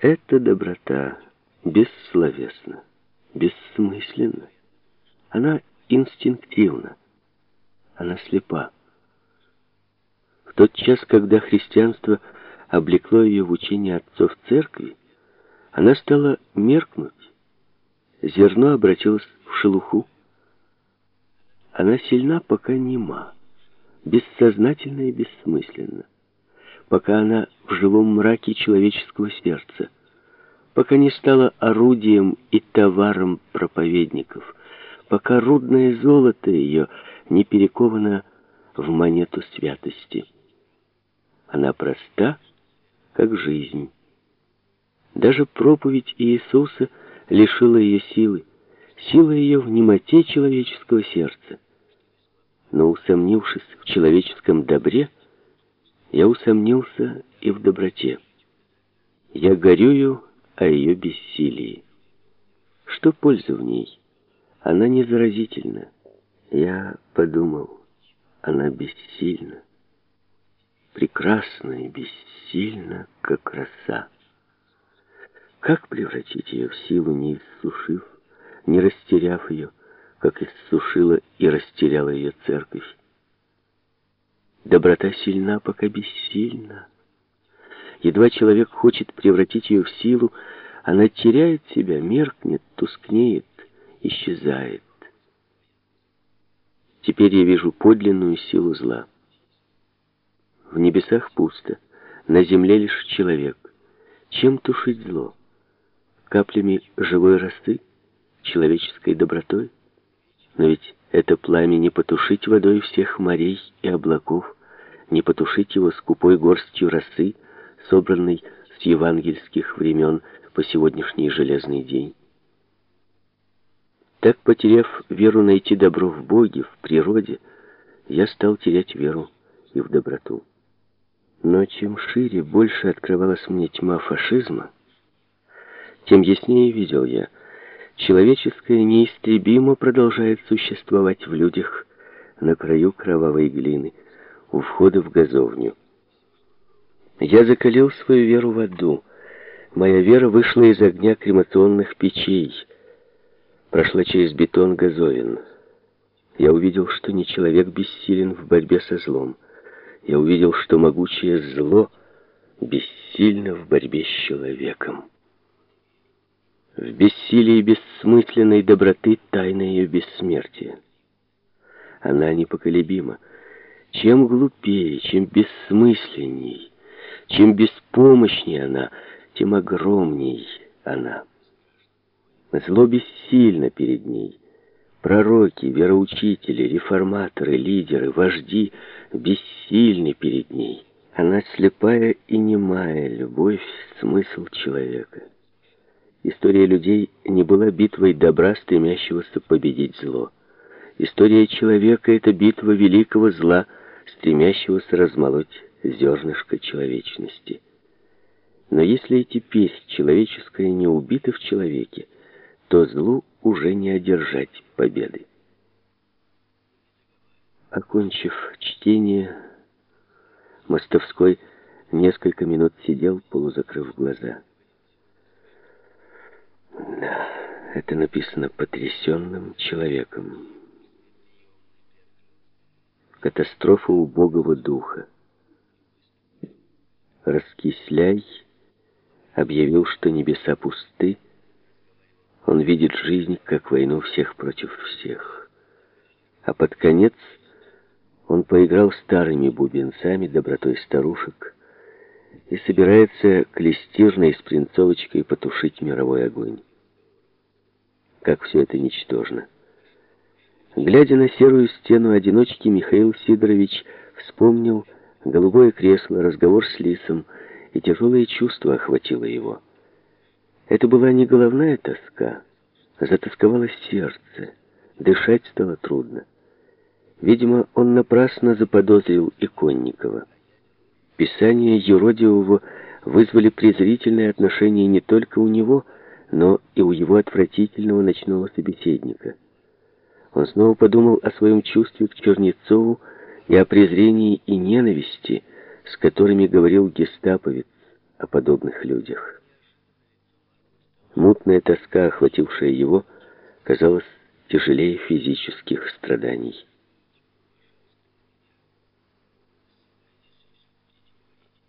Эта доброта бессловесна, бессмысленна. Она инстинктивна, она слепа. В тот час, когда христианство облекло ее в учение отцов церкви, она стала меркнуть. Зерно обратилось в шелуху. Она сильна, пока нема, бессознательна и бессмысленна, пока она в живом мраке человеческого сердца, пока не стала орудием и товаром проповедников, пока рудное золото ее не перековано в монету святости. Она проста, как жизнь. Даже проповедь Иисуса лишила ее силы, сила ее в немоте человеческого сердца. Но усомнившись в человеческом добре, я усомнился и в доброте. Я горюю о ее бессилии. Что польза в ней? Она не заразительна. Я подумал, она бессильна. Прекрасна и бессильна, как роса. Как превратить ее в силу, не иссушив, не растеряв ее, как иссушила и растеряла ее церковь? Доброта сильна, пока бессильна. Едва человек хочет превратить ее в силу, она теряет себя, меркнет, тускнеет, исчезает. Теперь я вижу подлинную силу зла. В небесах пусто, на земле лишь человек. Чем тушить зло? каплями живой росы, человеческой добротой. Но ведь это пламя не потушить водой всех морей и облаков, не потушить его скупой горстью росы, собранной с евангельских времен по сегодняшний железный день. Так, потеряв веру найти добро в Боге, в природе, я стал терять веру и в доброту. Но чем шире, больше открывалась мне тьма фашизма, тем яснее видел я, человеческое неистребимо продолжает существовать в людях на краю кровавой глины, у входа в газовню. Я закалил свою веру в аду. Моя вера вышла из огня кремационных печей, прошла через бетон газовин. Я увидел, что не человек бессилен в борьбе со злом. Я увидел, что могучее зло бессильно в борьбе с человеком. В бессилии бессмысленной доброты тайна ее бессмертия. Она непоколебима. Чем глупее, чем бессмысленней, чем беспомощнее она, тем огромней она. Зло бессильно перед ней. Пророки, вероучители, реформаторы, лидеры, вожди бессильны перед ней. Она слепая и немая любовь, смысл человека. История людей не была битвой добра, стремящегося победить зло. История человека — это битва великого зла, стремящегося размолоть зернышко человечности. Но если и теперь человеческое не убито в человеке, то злу уже не одержать победы. Окончив чтение, Мостовской несколько минут сидел, полузакрыв глаза. Это написано потрясенным человеком. Катастрофа убогого духа. Раскисляй объявил, что небеса пусты. Он видит жизнь как войну всех против всех. А под конец он поиграл старыми бубенцами, добротой старушек, и собирается клестирной с принцовочкой потушить мировой огонь как все это ничтожно. Глядя на серую стену одиночки, Михаил Сидорович вспомнил голубое кресло, разговор с Лисом, и тяжелое чувство охватило его. Это была не головная тоска, а затасковалось сердце. Дышать стало трудно. Видимо, он напрасно заподозрил Иконникова. Писания юродивого вызвали презрительное отношение не только у него, но и у его отвратительного ночного собеседника. Он снова подумал о своем чувстве к Чернецову и о презрении и ненависти, с которыми говорил гестаповец о подобных людях. Смутная тоска, охватившая его, казалась тяжелее физических страданий.